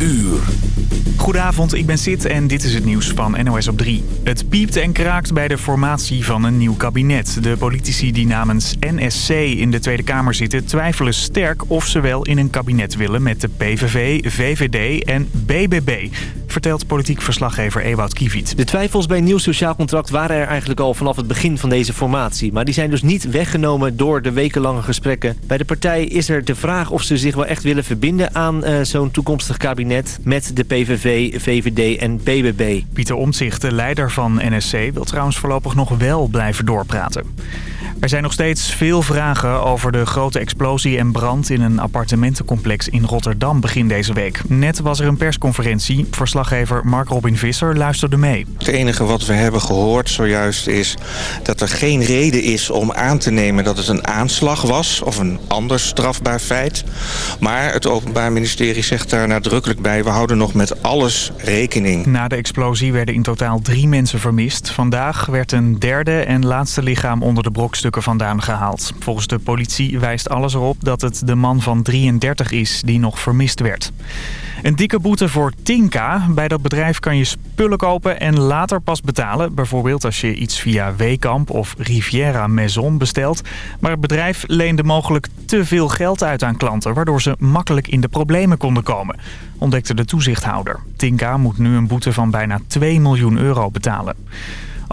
uur. Goedenavond, ik ben Sid en dit is het nieuws van NOS op 3. Het piept en kraakt bij de formatie van een nieuw kabinet. De politici die namens NSC in de Tweede Kamer zitten... twijfelen sterk of ze wel in een kabinet willen met de PVV, VVD en BBB vertelt politiek verslaggever Ewout Kiviet. De twijfels bij een nieuw sociaal contract waren er eigenlijk al vanaf het begin van deze formatie. Maar die zijn dus niet weggenomen door de wekenlange gesprekken. Bij de partij is er de vraag of ze zich wel echt willen verbinden aan uh, zo'n toekomstig kabinet... met de PVV, VVD en BBB. Pieter Omtzigt, de leider van NSC, wil trouwens voorlopig nog wel blijven doorpraten. Er zijn nog steeds veel vragen over de grote explosie en brand in een appartementencomplex in Rotterdam begin deze week. Net was er een persconferentie. Verslaggever Mark Robin Visser luisterde mee. Het enige wat we hebben gehoord zojuist is dat er geen reden is om aan te nemen dat het een aanslag was of een ander strafbaar feit. Maar het Openbaar Ministerie zegt daar nadrukkelijk bij, we houden nog met alles rekening. Na de explosie werden in totaal drie mensen vermist. Vandaag werd een derde en laatste lichaam onder de brokstukken vandaan gehaald. Volgens de politie wijst alles erop dat het de man van 33 is die nog vermist werd. Een dikke boete voor Tinka. Bij dat bedrijf kan je spullen kopen en later pas betalen. Bijvoorbeeld als je iets via Wekamp of Riviera Maison bestelt. Maar het bedrijf leende mogelijk te veel geld uit aan klanten... waardoor ze makkelijk in de problemen konden komen, ontdekte de toezichthouder. Tinka moet nu een boete van bijna 2 miljoen euro betalen.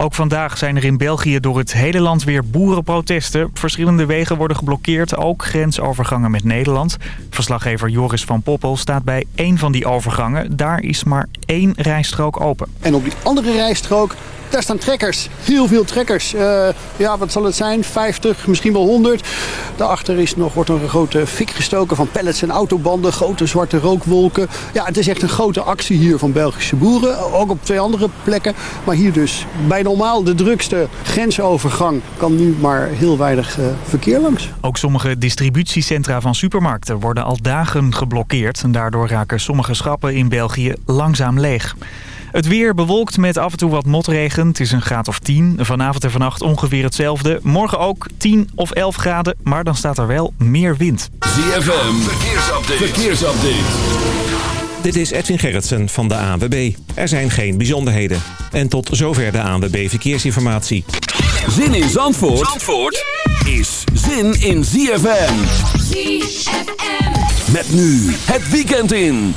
Ook vandaag zijn er in België door het hele land weer boerenprotesten. Verschillende wegen worden geblokkeerd, ook grensovergangen met Nederland. Verslaggever Joris van Poppel staat bij één van die overgangen. Daar is maar één rijstrook open. En op die andere rijstrook daar staan trekkers. Heel veel trekkers. Uh, ja, wat zal het zijn? 50, misschien wel 100. Daarachter is nog, wordt nog een grote fik gestoken van pallets en autobanden. Grote zwarte rookwolken. Ja, het is echt een grote actie hier van Belgische boeren. Ook op twee andere plekken. Maar hier dus bij normaal de drukste grensovergang kan nu maar heel weinig uh, verkeer langs. Ook sommige distributiecentra van supermarkten worden al dagen geblokkeerd. En daardoor raken sommige schappen in België langzaam leeg. Het weer bewolkt met af en toe wat motregen. Het is een graad of 10. Vanavond en vannacht ongeveer hetzelfde. Morgen ook 10 of 11 graden, maar dan staat er wel meer wind. ZFM, verkeersupdate. verkeersupdate. Dit is Edwin Gerritsen van de ANWB. Er zijn geen bijzonderheden. En tot zover de ANWB Verkeersinformatie. Zin in Zandvoort, Zandvoort is zin in ZFM. ZFM. Met nu het weekend in.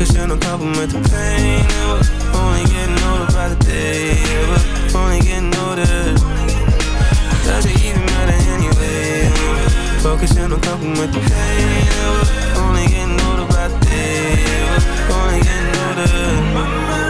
Focus on the problem with the pain. Yeah, we're only getting older by the day. Yeah, we're only getting older. Does it even matter anyway? Yeah, focus on the problem with the pain. Yeah, we're only getting older by the day. Yeah, we're only getting older.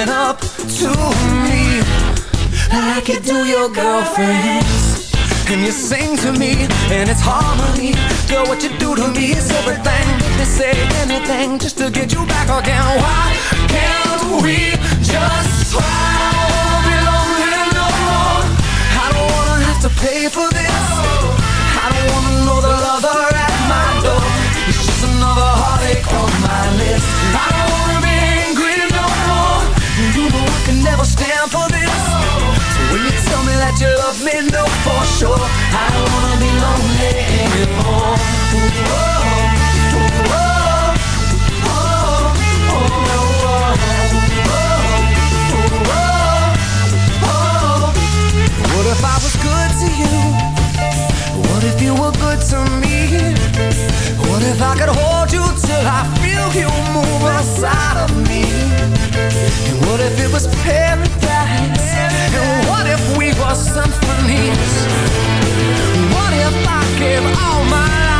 Open up to me like you do your girlfriends. And you sing to me, and it's harmony. Girl, what you do to me is everything. They say anything just to get you back again. Why can't we just try? What if I could hold you till I feel you move inside of me? And what if it was paradise? And what if we were symphonies? What if I gave all my life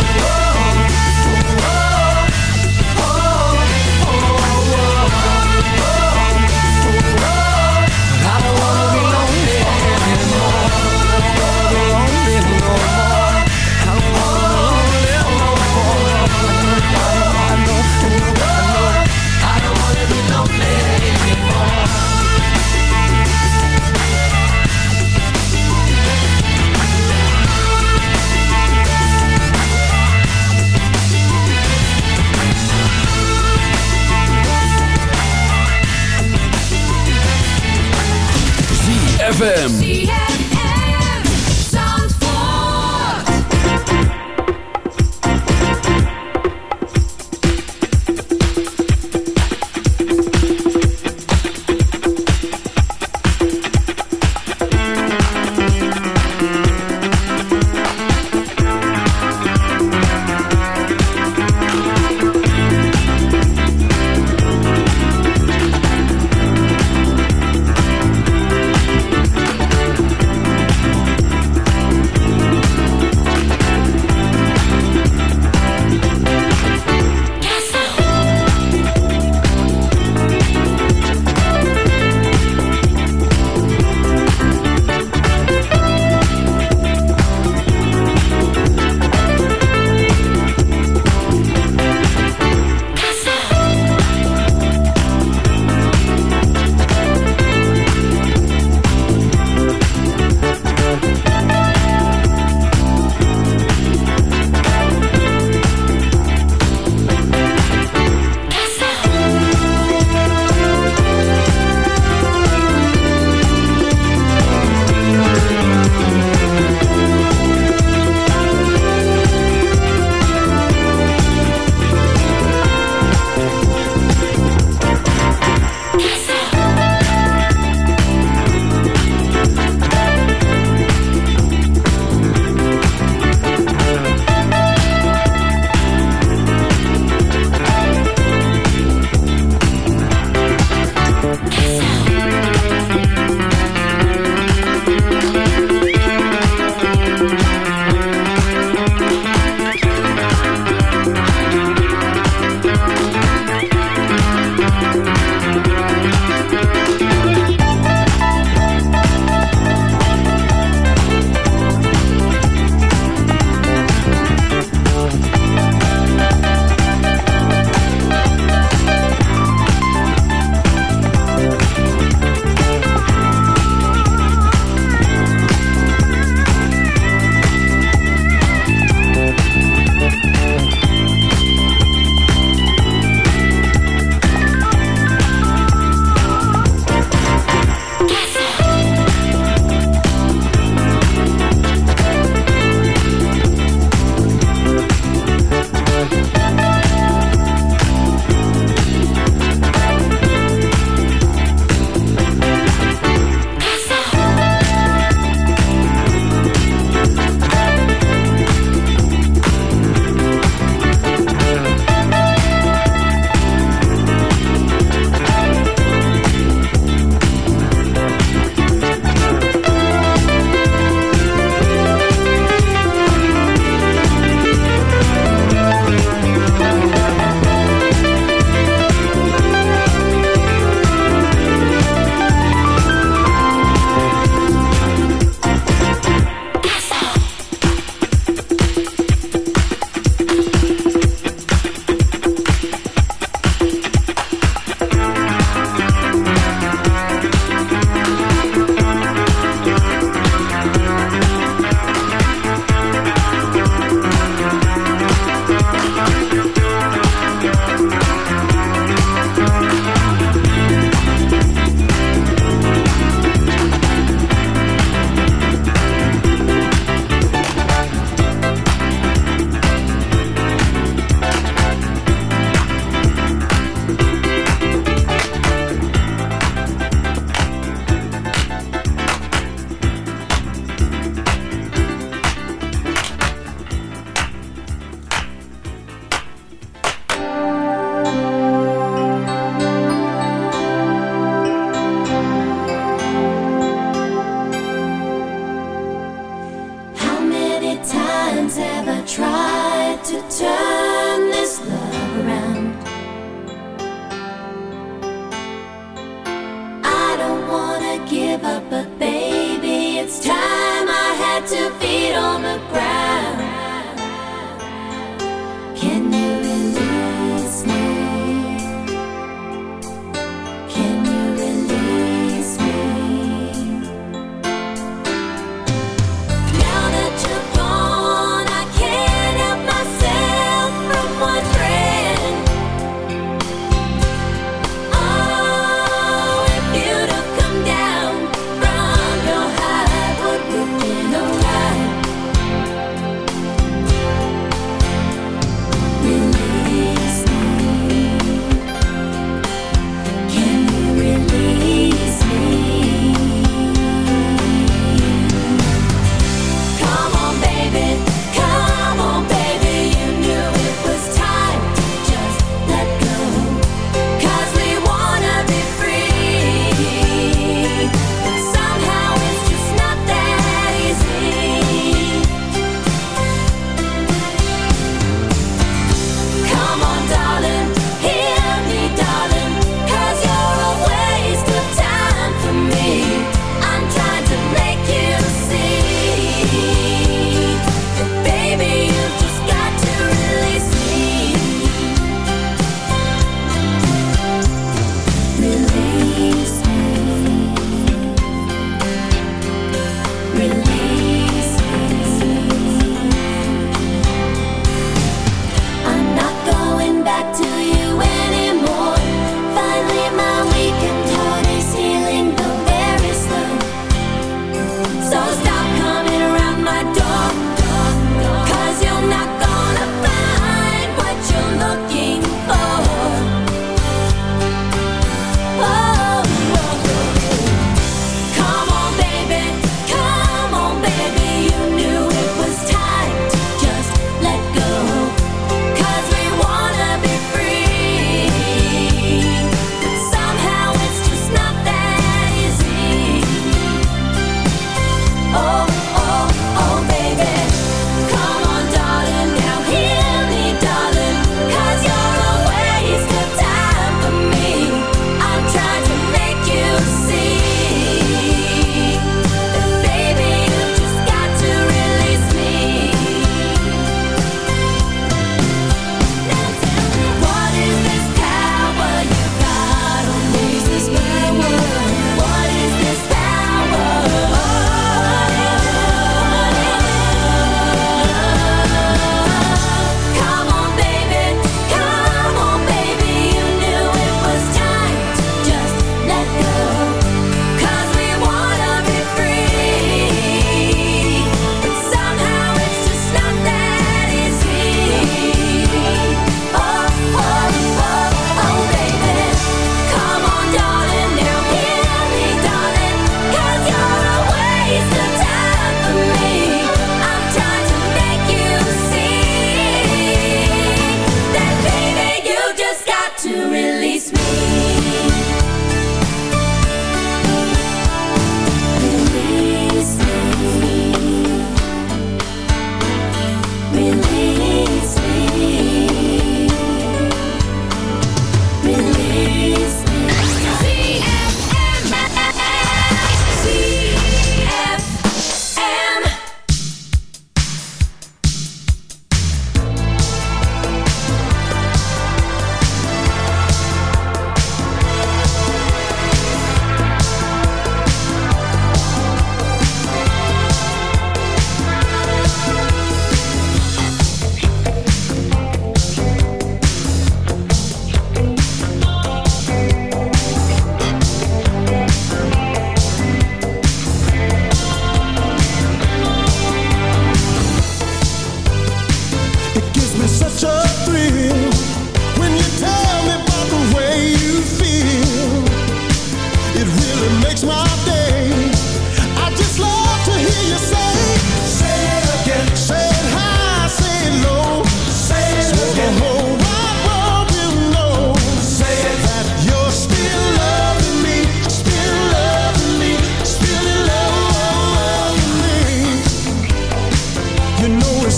ZFM.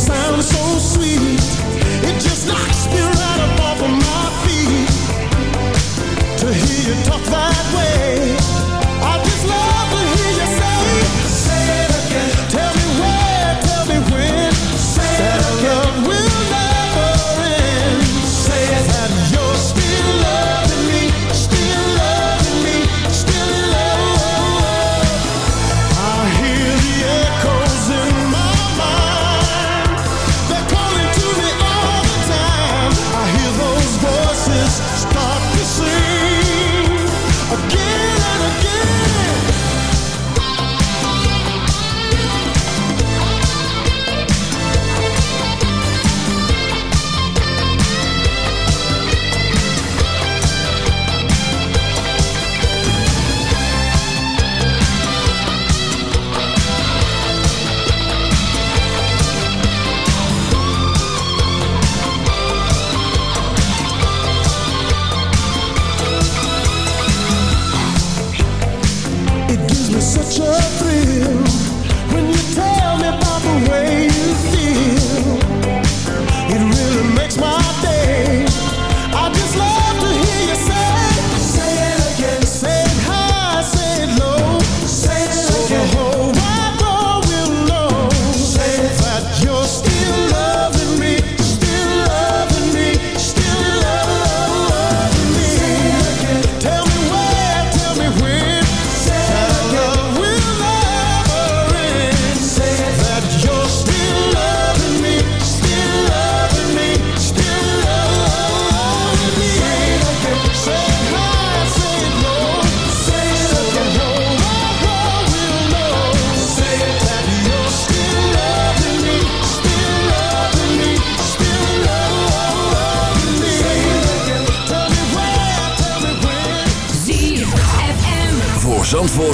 Sounds so sweet.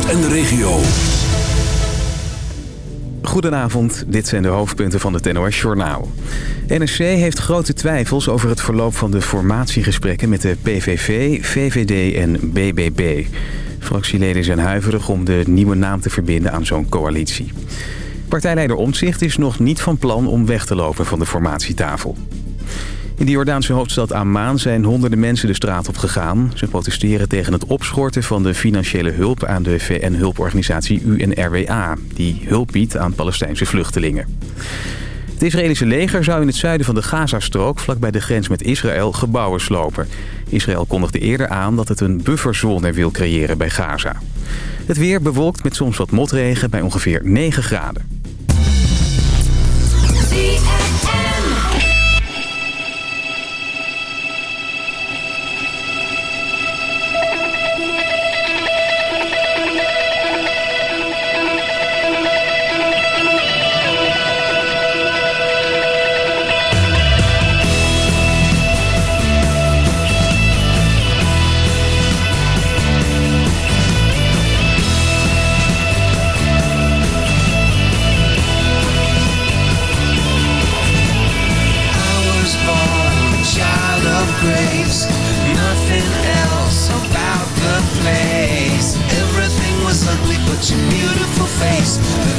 En de regio. Goedenavond, dit zijn de hoofdpunten van het NOS-journaal. NSC heeft grote twijfels over het verloop van de formatiegesprekken met de PVV, VVD en BBB. Fractieleden zijn huiverig om de nieuwe naam te verbinden aan zo'n coalitie. Partijleider Omtzigt is nog niet van plan om weg te lopen van de formatietafel. In de Jordaanse hoofdstad Amman zijn honderden mensen de straat op gegaan. Ze protesteren tegen het opschorten van de financiële hulp aan de VN-hulporganisatie UNRWA... die hulp biedt aan Palestijnse vluchtelingen. Het Israëlische leger zou in het zuiden van de Gazastrook... vlakbij de grens met Israël gebouwen slopen. Israël kondigde eerder aan dat het een bufferzone wil creëren bij Gaza. Het weer bewolkt met soms wat motregen bij ongeveer 9 graden. Face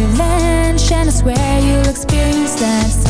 Disneyland Shannon Square You'll experience that